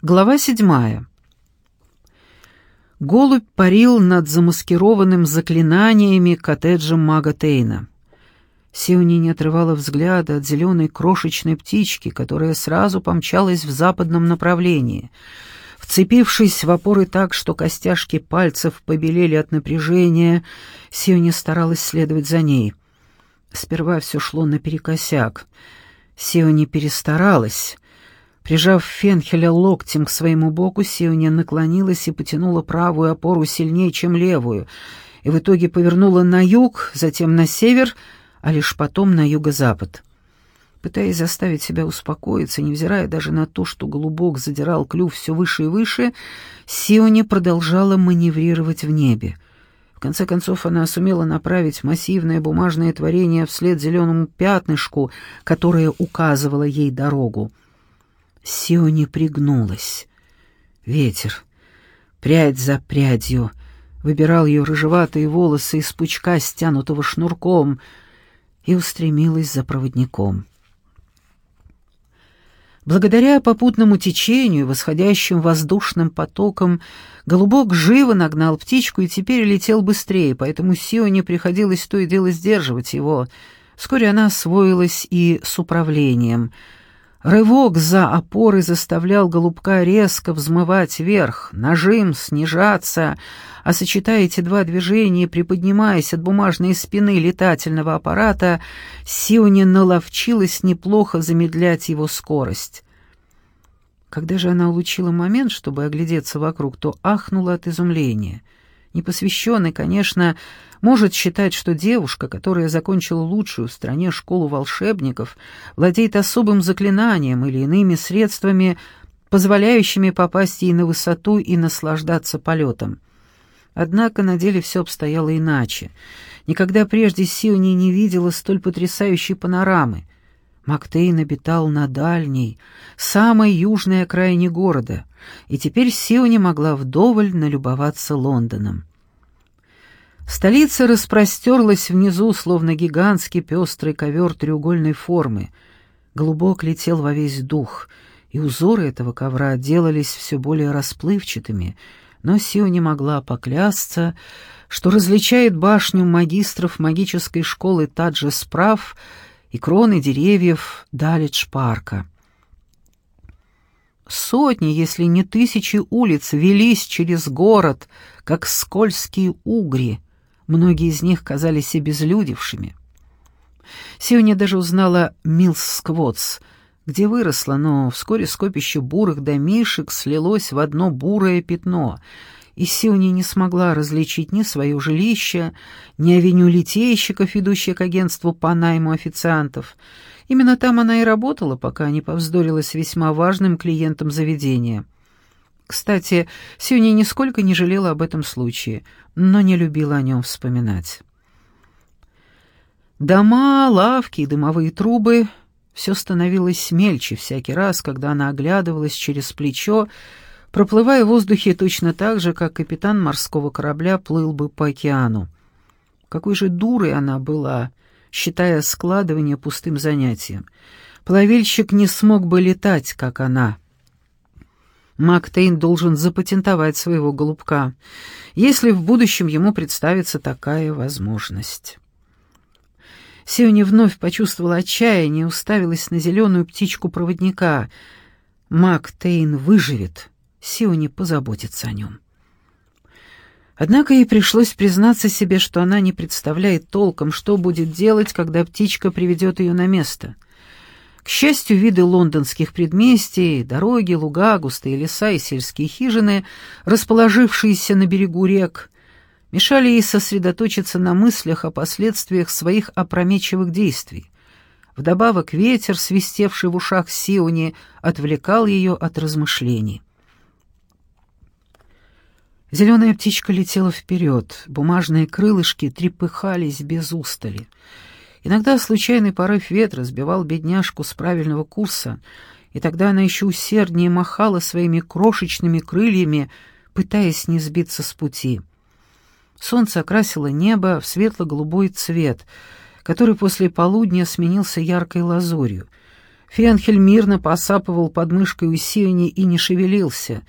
Глава седьмая. Голубь парил над замаскированным заклинаниями коттеджем мага Тейна. Сиони не отрывала взгляда от зеленой крошечной птички, которая сразу помчалась в западном направлении. Вцепившись в опоры так, что костяшки пальцев побелели от напряжения, Сиони старалась следовать за ней. Сперва все шло наперекосяк. Сиони перестаралась — Прижав Фенхеля локтем к своему боку, Сиония наклонилась и потянула правую опору сильнее, чем левую, и в итоге повернула на юг, затем на север, а лишь потом на юго-запад. Пытаясь заставить себя успокоиться, невзирая даже на то, что голубок задирал клюв все выше и выше, Сиони продолжала маневрировать в небе. В конце концов она сумела направить массивное бумажное творение вслед зеленому пятнышку, которое указывало ей дорогу. Сиони пригнулась. Ветер, прядь за прядью, выбирал ее рыжеватые волосы из пучка, стянутого шнурком, и устремилась за проводником. Благодаря попутному течению, восходящим воздушным потокам, голубок живо нагнал птичку и теперь летел быстрее, поэтому Сионе приходилось то и дело сдерживать его. Вскоре она освоилась и с управлением — Рывок за опоры заставлял голубка резко взмывать вверх, нажим, снижаться, а сочетая эти два движения, приподнимаясь от бумажной спины летательного аппарата, Сиони наловчилась неплохо замедлять его скорость. Когда же она улучила момент, чтобы оглядеться вокруг, то ахнула от изумления — Непосвященный, конечно, может считать, что девушка, которая закончила лучшую в стране школу волшебников, владеет особым заклинанием или иными средствами, позволяющими попасть ей на высоту и наслаждаться полетом. Однако на деле все обстояло иначе. Никогда прежде Сиони не видела столь потрясающей панорамы. Мактейн обитал на дальней, самой южной окраине города, и теперь Сиони могла вдоволь налюбоваться Лондоном. Столица распростерлась внизу, словно гигантский пестрый ковер треугольной формы. Голубок летел во весь дух, и узоры этого ковра делались все более расплывчатыми, но Сио не могла поклясться, что различает башню магистров магической школы Таджа Справ и кроны деревьев Далидж-парка. Сотни, если не тысячи улиц велись через город, как скользкие угри — Многие из них казались обезлюдевшими. Сиони даже узнала Милс Сквотс, где выросла, но вскоре скопище бурых домишек слилось в одно бурое пятно, и Сиони не смогла различить ни свое жилище, ни авеню литейщиков, ведущих к агентству по найму официантов. Именно там она и работала, пока не повздорила с весьма важным клиентом заведения — кстати, Сюни нисколько не жалела об этом случае, но не любила о нем вспоминать. Дома, лавки и дымовые трубы — все становилось мельче всякий раз, когда она оглядывалась через плечо, проплывая в воздухе точно так же, как капитан морского корабля плыл бы по океану. Какой же дурой она была, считая складывание пустым занятием. Плавильщик не смог бы летать, как она — Мактейн должен запатентовать своего голубка, если в будущем ему представится такая возможность. Сиони вновь почувствовала отчаяние и уставилась на зеленую птичку-проводника. Мактейн выживет, Сиони позаботится о нем. Однако ей пришлось признаться себе, что она не представляет толком, что будет делать, когда птичка приведет ее на место — к счастью, виды лондонских предместий, дороги, луга, густые леса и сельские хижины, расположившиеся на берегу рек, мешали ей сосредоточиться на мыслях о последствиях своих опрометчивых действий. Вдобавок ветер, свистевший в ушах Сиони, отвлекал ее от размышлений. Зеленая птичка летела вперед, бумажные крылышки трепыхались без устали — Иногда случайный порыв ветра сбивал бедняжку с правильного курса, и тогда она еще усерднее махала своими крошечными крыльями, пытаясь не сбиться с пути. Солнце окрасило небо в светло-голубой цвет, который после полудня сменился яркой лазурью. Фенхель мирно посапывал под мышкой у Сиони и не шевелился.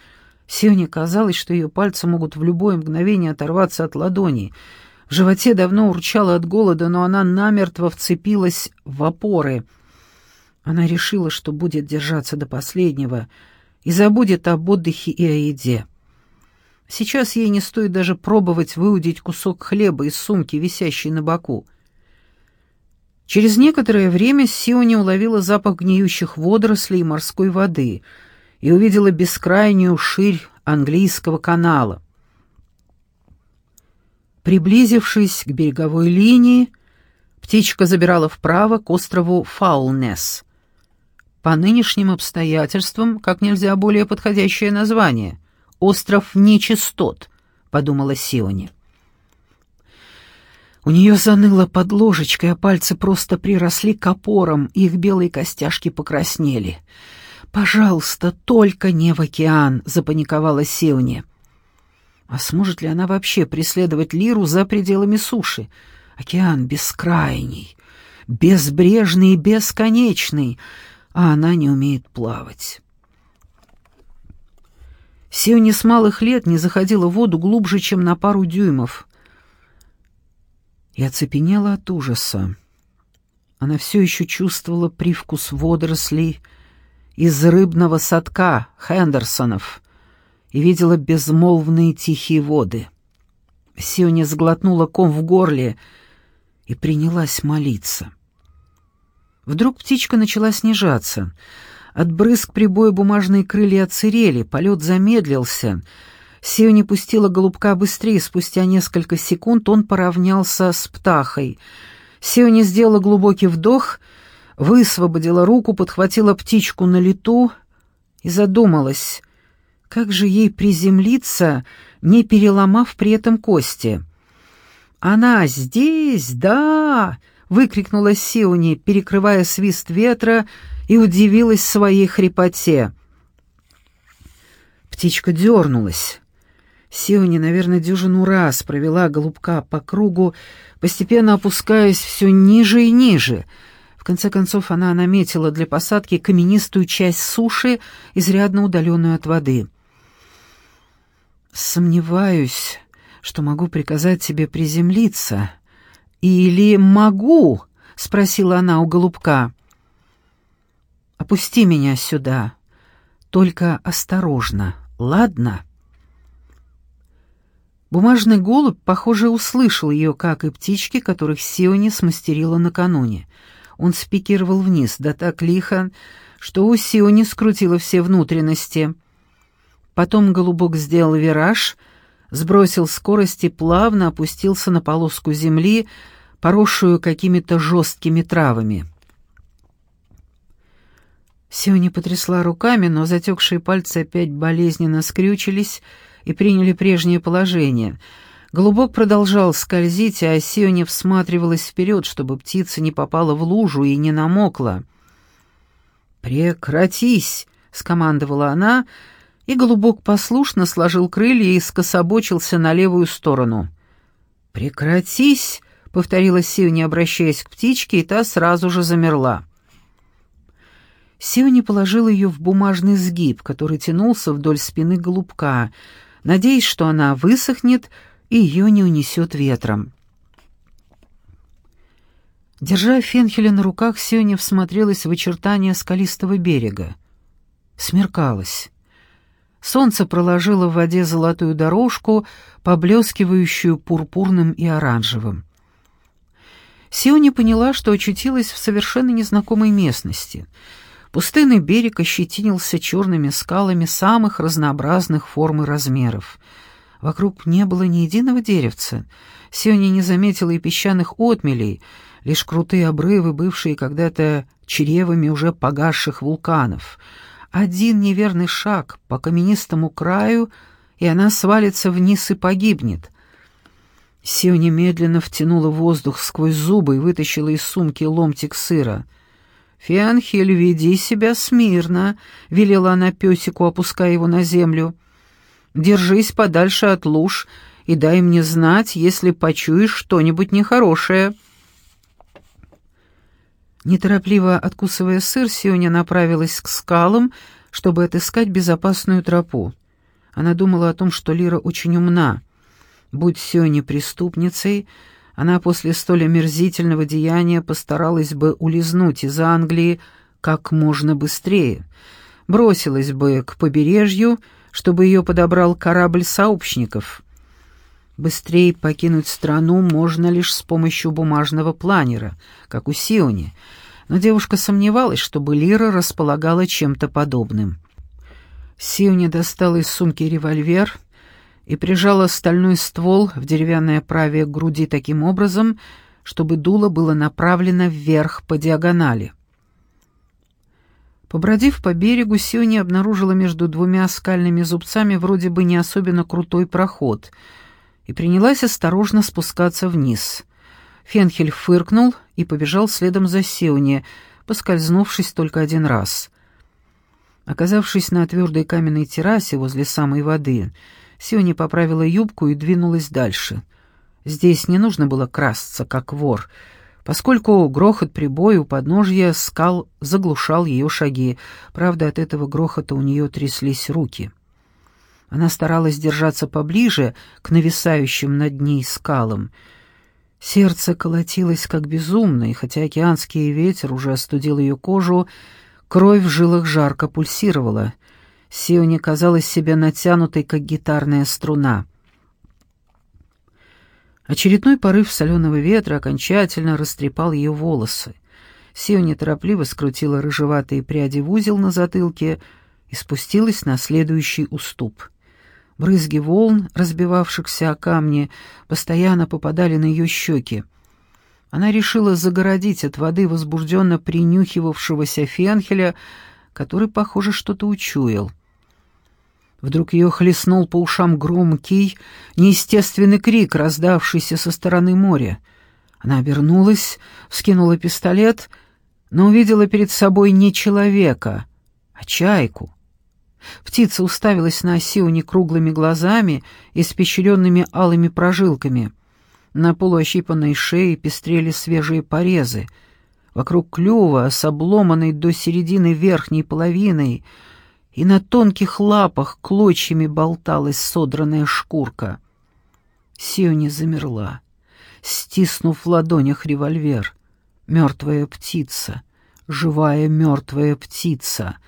Сионе казалось, что ее пальцы могут в любое мгновение оторваться от ладони. В животе давно урчало от голода, но она намертво вцепилась в опоры. Она решила, что будет держаться до последнего и забудет об отдыхе и о еде. Сейчас ей не стоит даже пробовать выудить кусок хлеба из сумки, висящей на боку. Через некоторое время Сиони уловила запах гниющих водорослей и морской воды и увидела бескрайнюю ширь английского канала. Приблизившись к береговой линии, птичка забирала вправо к острову Фаулнес. По нынешним обстоятельствам, как нельзя более подходящее название — остров нечистот», — подумала Сиони. У нее заныло под ложечкой, а пальцы просто приросли к опорам, их белые костяшки покраснели. «Пожалуйста, только не в океан!» — запаниковала Сиони. А сможет ли она вообще преследовать Лиру за пределами суши? Океан бескрайний, безбрежный и бесконечный, а она не умеет плавать. Сиони с малых лет не заходила в воду глубже, чем на пару дюймов. И оцепенела от ужаса. Она все еще чувствовала привкус водорослей из рыбного садка Хендерсонов и видела безмолвные тихие воды. Сиони сглотнула ком в горле и принялась молиться. Вдруг птичка начала снижаться — от брызг прибоя бумажные крылья отсырели, полет замедлился. Сио не пустила голубка быстрее, спустя несколько секунд он поравнялся с птахой. Сио не сделала глубокий вдох, высвободила руку, подхватила птичку на лету и задумалась, как же ей приземлиться, не переломав при этом кости. «Она здесь, да!» — выкрикнула Сиони, перекрывая свист ветра и удивилась своей хрипоте. Птичка дернулась. Сиони, наверное, дюжину раз провела голубка по кругу, постепенно опускаясь все ниже и ниже. Конце концов она наметила для посадки каменистую часть суши, изрядно удаленную от воды. «Сомневаюсь, что могу приказать тебе приземлиться. Или могу?» — спросила она у голубка. Опусти меня сюда. Только осторожно, ладно?» Бумажный голубь, похоже, услышал ее, как и птички, которых Сиони смастерила накануне. Он спикировал вниз, да так лихо, что у Сиони скрутило все внутренности. Потом голубок сделал вираж, сбросил скорость и плавно опустился на полоску земли, поросшую какими-то жесткими травами. Сиони потрясла руками, но затекшие пальцы опять болезненно скрючились и приняли прежнее положение. Голубок продолжал скользить, а Сиони всматривалась вперед, чтобы птица не попала в лужу и не намокла. «Прекратись!» — скомандовала она, и голубок послушно сложил крылья и скособочился на левую сторону. «Прекратись!» — повторила Сиони, обращаясь к птичке, и та сразу же замерла. Сиони положила ее в бумажный сгиб, который тянулся вдоль спины голубка, надеясь, что она высохнет и ее не унесет ветром. Держа Фенхеля на руках, Сиони всмотрелась в очертания скалистого берега. Смеркалось. Солнце проложило в воде золотую дорожку, поблескивающую пурпурным и оранжевым. Сиони поняла, что очутилась в совершенно незнакомой местности — Пустынный берег ощетинился черными скалами самых разнообразных форм и размеров. Вокруг не было ни единого деревца. Сиони не заметила и песчаных отмелей, лишь крутые обрывы, бывшие когда-то чревами уже погасших вулканов. Один неверный шаг по каменистому краю, и она свалится вниз и погибнет. Сиони медленно втянула воздух сквозь зубы и вытащила из сумки ломтик сыра — «Фианхель, веди себя смирно», — велела она песику, опуская его на землю. «Держись подальше от луж и дай мне знать, если почуешь что-нибудь нехорошее». Неторопливо откусывая сыр, Сионя направилась к скалам, чтобы отыскать безопасную тропу. Она думала о том, что Лира очень умна. Будь Сионе преступницей, она после столь омерзительного деяния постаралась бы улизнуть из Англии как можно быстрее, бросилась бы к побережью, чтобы ее подобрал корабль сообщников. Быстрее покинуть страну можно лишь с помощью бумажного планера, как у Сиони, но девушка сомневалась, чтобы Лира располагала чем-то подобным. Сиони достала из сумки револьвер и прижала стальной ствол в деревянной оправе груди таким образом, чтобы дуло было направлено вверх по диагонали. Побродив по берегу, Сиони обнаружила между двумя скальными зубцами вроде бы не особенно крутой проход — и принялась осторожно спускаться вниз. Фенхель фыркнул и побежал следом за Сеуни, поскользнувшись только один раз. Оказавшись на твердой каменной террасе возле самой воды, Сеуни поправила юбку и двинулась дальше. Здесь не нужно было красться, как вор, поскольку грохот прибоя у подножья скал заглушал ее шаги, правда, от этого грохота у нее тряслись руки. Она старалась держаться поближе к нависающим над ней скалам. Сердце колотилось как безумно, и хотя океанский ветер уже остудил ее кожу, кровь в жилах жарко пульсировала. Сионе казалась себе натянутой, как гитарная струна. Очередной порыв соленого ветра окончательно растрепал ее волосы. Сионе торопливо скрутила рыжеватые пряди в узел на затылке и спустилась на следующий уступ. Брызги волн, разбивавшихся о камни, постоянно попадали на ее щеки. Она решила загородить от воды возбужденно принюхивавшегося Фенхеля, который, похоже, что-то учуял. Вдруг ее хлестнул по ушам громкий, неестественный крик, раздавшийся со стороны моря. Она обернулась, вскинула пистолет, но увидела перед собой не человека, а чайку — Птица уставилась на Осионе круглыми глазами, испещренными алыми прожилками. На полуощипанной шее пестрели свежие порезы. Вокруг клюва, с обломанной до середины верхней половиной, и на тонких лапах клочьями болталась содранная шкурка. Сиони замерла, стиснув в ладонях револьвер. Мертвая птица, живая мертвая птица —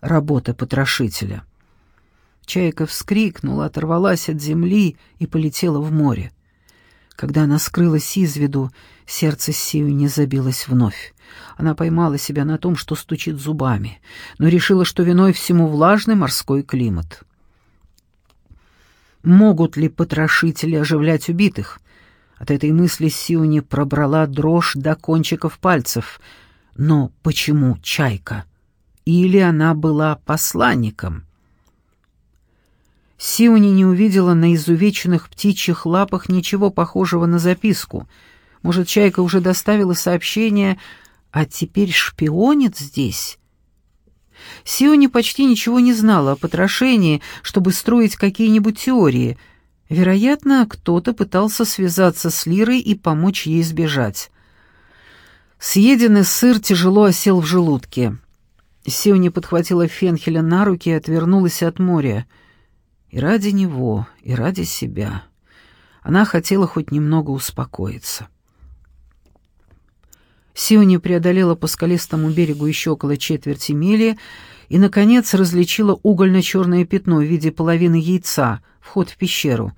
работа потрошителя. Чайка вскрикнула, оторвалась от земли и полетела в море. Когда она скрылась из виду, сердце Сию не забилось вновь. Она поймала себя на том, что стучит зубами, но решила, что виной всему влажный морской климат. Могут ли потрошители оживлять убитых? От этой мысли Сиуни пробрала дрожь до кончиков пальцев. Но почему чайка? Или она была посланником? Сиони не увидела на изувеченных птичьих лапах ничего похожего на записку. Может, Чайка уже доставила сообщение, а теперь шпионит здесь? Сиони почти ничего не знала о потрошении, чтобы строить какие-нибудь теории. Вероятно, кто-то пытался связаться с Лирой и помочь ей сбежать. Съеденный сыр тяжело осел в желудке. Сиони подхватила Фенхеля на руки и отвернулась от моря. И ради него, и ради себя. Она хотела хоть немного успокоиться. Сиони преодолела по скалистому берегу еще около четверти мили и, наконец, различила угольно-черное пятно в виде половины яйца, вход в пещеру.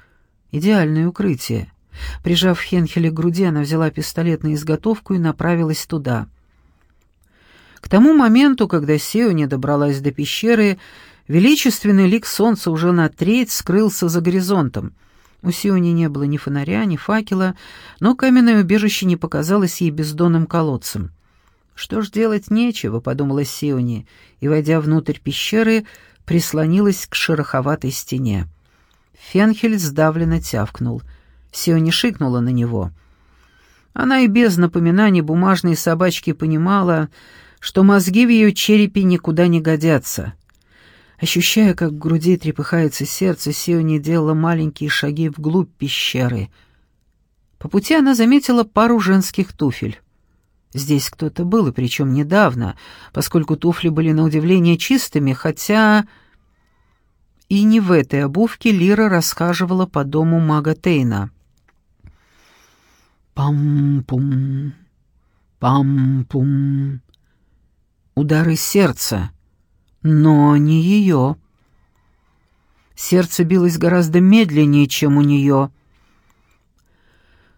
Идеальное укрытие. Прижав Хенхеля к груди, она взяла пистолет на изготовку и направилась туда — к тому моменту, когда Сеони добралась до пещеры, величественный лик солнца уже на треть скрылся за горизонтом. У Сиони не было ни фонаря, ни факела, но каменное убежище не показалось ей бездонным колодцем. «Что ж делать нечего», — подумала Сиони, и, войдя внутрь пещеры, прислонилась к шероховатой стене. Фенхель сдавленно тявкнул. Сиони шикнула на него. Она и без напоминаний бумажной собачки понимала, что мозги в ее черепе никуда не годятся. Ощущая, как в груди трепыхается сердце, Сиони делала маленькие шаги вглубь пещеры. По пути она заметила пару женских туфель. Здесь кто-то был, и причем недавно, поскольку туфли были на удивление чистыми, хотя... И не в этой обувке Лира расхаживала по дому мага Тейна. Пам-пум, пам-пум. Удары сердца, но не ее. Сердце билось гораздо медленнее, чем у нее.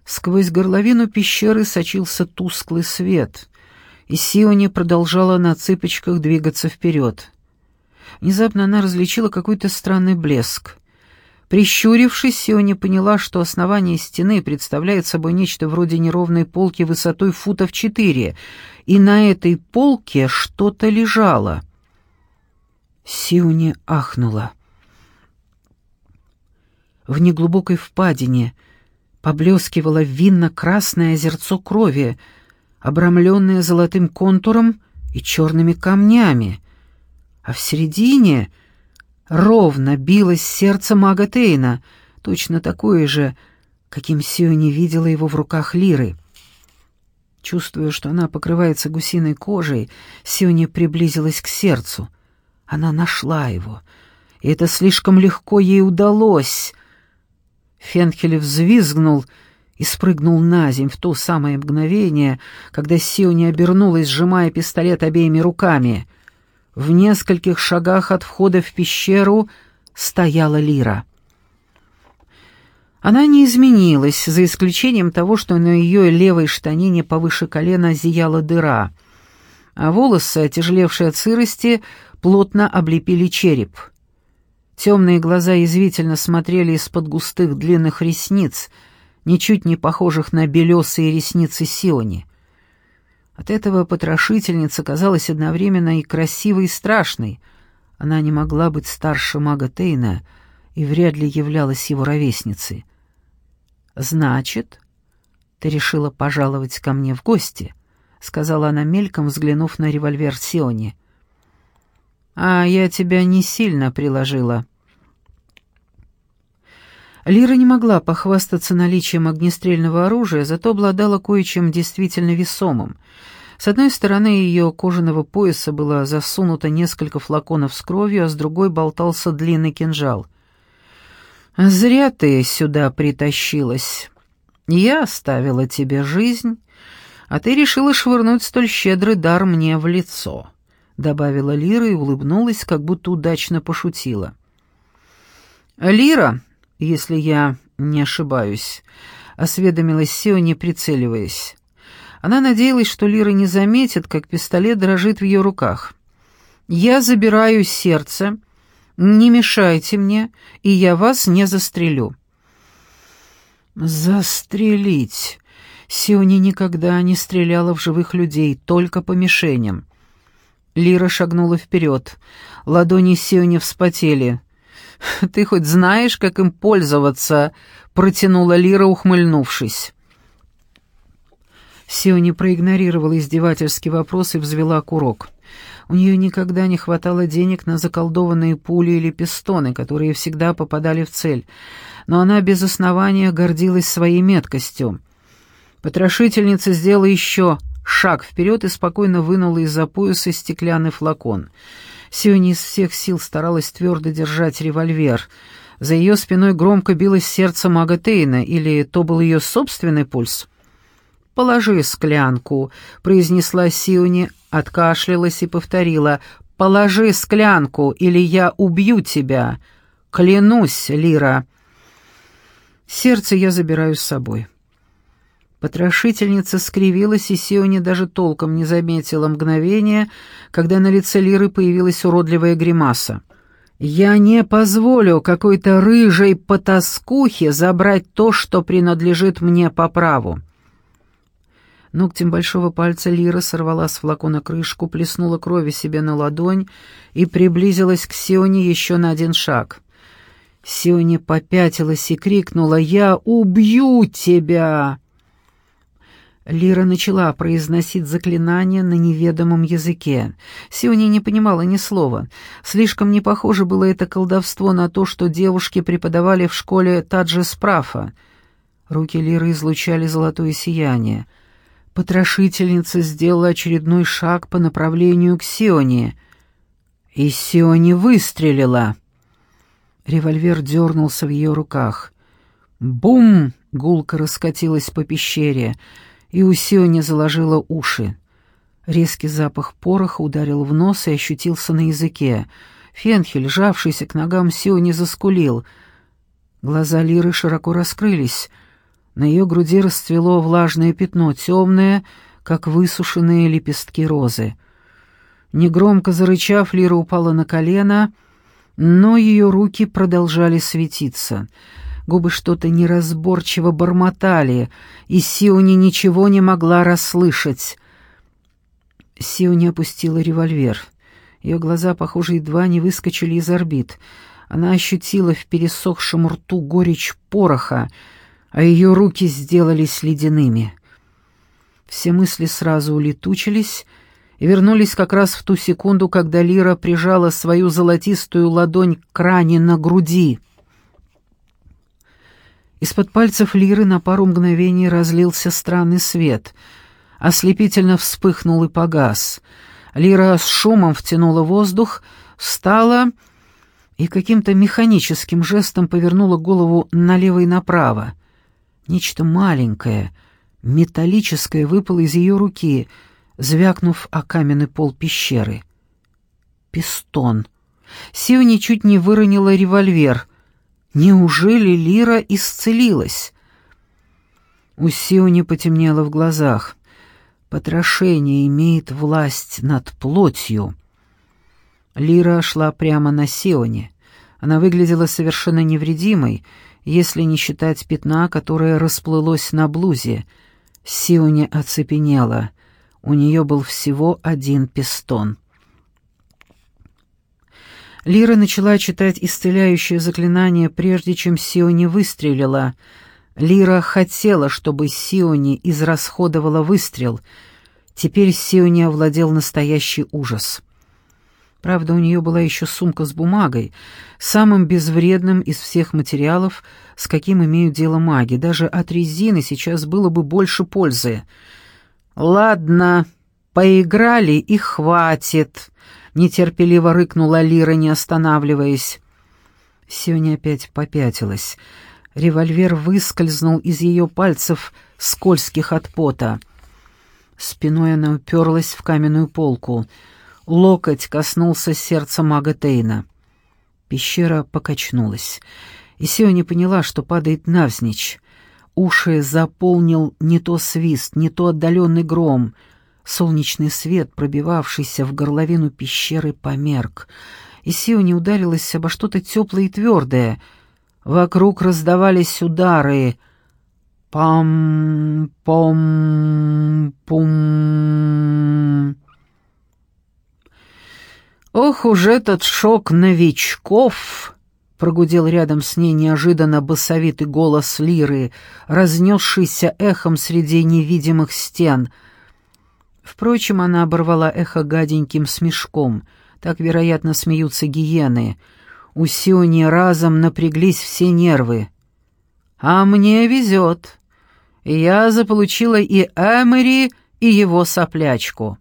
Сквозь горловину пещеры сочился тусклый свет, и Сиони продолжала на цыпочках двигаться вперед. Внезапно она различила какой-то странный блеск. Прищурившись, Сиони поняла, что основание стены представляет собой нечто вроде неровной полки высотой футов четыре, и на этой полке что-то лежало. Сиони ахнула. В неглубокой впадине поблескивало винно-красное озерцо крови, обрамленное золотым контуром и черными камнями, а в середине ровно билось сердце мага Тейна, точно такое же, каким Сио видела его в руках Лиры. Чувствуя, что она покрывается гусиной кожей, Сиони приблизилась к сердцу. Она нашла его, и это слишком легко ей удалось — Фенхель взвизгнул и спрыгнул на земь в то самое мгновение, когда Сиони обернулась, сжимая пистолет обеими руками. В нескольких шагах от входа в пещеру стояла Лира. Она не изменилась, за исключением того, что на ее левой штанине повыше колена зияла дыра, а волосы, отяжелевшие от сырости, плотно облепили череп — Темные глаза язвительно смотрели из-под густых длинных ресниц, ничуть не похожих на белесые ресницы Сиони. От этого потрошительница казалась одновременно и красивой, и страшной. Она не могла быть старше мага Тейна и вряд ли являлась его ровесницей. «Значит, ты решила пожаловать ко мне в гости?» — сказала она мельком, взглянув на револьвер Сиони. «А я тебя не сильно приложила». Лира не могла похвастаться наличием огнестрельного оружия, зато обладала кое-чем действительно весомым. С одной стороны ее кожаного пояса было засунуто несколько флаконов с кровью, а с другой болтался длинный кинжал. «Зря ты сюда притащилась. Я оставила тебе жизнь, а ты решила швырнуть столь щедрый дар мне в лицо». — добавила Лира и улыбнулась, как будто удачно пошутила. «Лира, если я не ошибаюсь», — осведомилась Сио, не прицеливаясь. Она надеялась, что Лира не заметит, как пистолет дрожит в ее руках. «Я забираю сердце, не мешайте мне, и я вас не застрелю». «Застрелить!» Сиони никогда не стреляла в живых людей, только по мишеням. Лира шагнула вперед. Ладони Сиони вспотели. «Ты хоть знаешь, как им пользоваться?» — протянула Лира, ухмыльнувшись. Сиони проигнорировала издевательский вопрос и взвела курок. У нее никогда не хватало денег на заколдованные пули или пистоны, которые всегда попадали в цель, но она без основания гордилась своей меткостью. Потрошительница сделала еще шаг вперед и спокойно вынула из-за пояса стеклянный флакон. Сиони из всех сил старалась твердо держать револьвер. За ее спиной громко билось сердце мага Тейна, или то был ее собственный пульс? «Положи склянку», — произнесла Сиони, откашлялась и повторила. «Положи склянку, или я убью тебя. Клянусь, Лира». «Сердце я забираю с собой». Потрошительница скривилась, и Сиони даже толком не заметила мгновения, когда на лице Лиры появилась уродливая гримаса. «Я не позволю какой-то рыжей потаскухе забрать то, что принадлежит мне по праву». Ногтем большого пальца Лира сорвала с флакона крышку, плеснула крови себе на ладонь и приблизилась к Сионе еще на один шаг. Сионе попятилась и крикнула «Я убью тебя!» Лира начала произносить заклинание на неведомом языке. Сиони не понимала ни слова. Слишком не похоже было это колдовство на то, что девушки преподавали в школе Таджи Спрафа. Руки Лиры излучали золотое сияние. Потрошительница сделала очередной шаг по направлению к Сионе. И Сионе выстрелила. Револьвер дернулся в ее руках. Бум! Гулко раскатилась по пещере, и у Сиони заложила уши. Резкий запах пороха ударил в нос и ощутился на языке. Фенхель, жавшийся к ногам Сиони, заскулил. Глаза Лиры широко раскрылись. На ее груди расцвело влажное пятно, темное, как высушенные лепестки розы. Негромко зарычав, Лира упала на колено, но ее руки продолжали светиться — Губы что-то неразборчиво бормотали, и Сиони ничего не могла расслышать. Сиони опустила револьвер. Ее глаза, похоже, едва не выскочили из орбит. Она ощутила в пересохшем рту горечь пороха, а ее руки сделались ледяными. Все мысли сразу улетучились и вернулись как раз в ту секунду, когда Лира прижала свою золотистую ладонь к ране на груди — из-под пальцев Лиры на пару мгновений разлился странный свет. Ослепительно вспыхнул и погас. Лира с шумом втянула воздух, встала и каким-то механическим жестом повернула голову налево и направо. Нечто маленькое, металлическое выпало из ее руки, звякнув о каменный пол пещеры. Пистон. Сиони чуть не выронила револьвер — Неужели Лира исцелилась? У Сиони потемнело в глазах. Потрошение имеет власть над плотью. Лира шла прямо на Сионе. Она выглядела совершенно невредимой, если не считать пятна, которое расплылось на блузе. Сионе оцепенела. У нее был всего один пистон. Лира начала читать исцеляющее заклинание, прежде чем Сиони выстрелила. Лира хотела, чтобы Сиони израсходовала выстрел. Теперь Сиони овладел настоящий ужас. Правда, у нее была еще сумка с бумагой, самым безвредным из всех материалов, с каким имеют дело маги. Даже от резины сейчас было бы больше пользы. «Ладно, поиграли и хватит», нетерпеливо рыкнула Лира, не останавливаясь. Сёня опять попятилась. Револьвер выскользнул из ее пальцев, скользких от пота. Спиной она уперлась в каменную полку. Локоть коснулся сердца мага Тейна. Пещера покачнулась, и Сиони поняла, что падает навзничь. Уши заполнил не то свист, не то отдаленный гром — Солнечный свет, пробивавшийся в горловину пещеры, померк, и Сиони ударилась обо что-то теплое и твердое. Вокруг раздавались удары. Пам-пом-пум. «Ох уж этот шок новичков!» — прогудел рядом с ней неожиданно басовитый голос Лиры, разнесшийся эхом среди невидимых стен — Впрочем, она оборвала эхо гаденьким смешком. Так, вероятно, смеются гиены. У Сиони разом напряглись все нервы. «А мне везет. Я заполучила и Эмери, и его соплячку».